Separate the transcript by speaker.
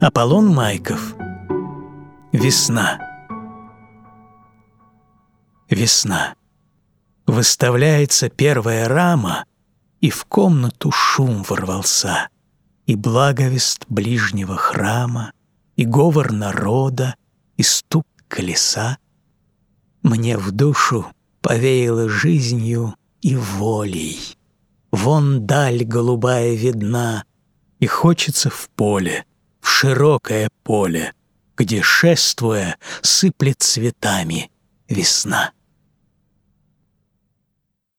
Speaker 1: Аполлон Майков Весна Весна Выставляется первая рама, И в комнату шум ворвался, И благовест ближнего храма, И говор народа, И стук колеса. Мне в душу повеяло жизнью и волей. Вон даль голубая видна, И хочется в поле, в широкое поле, Где, шествуя, сыплет цветами весна.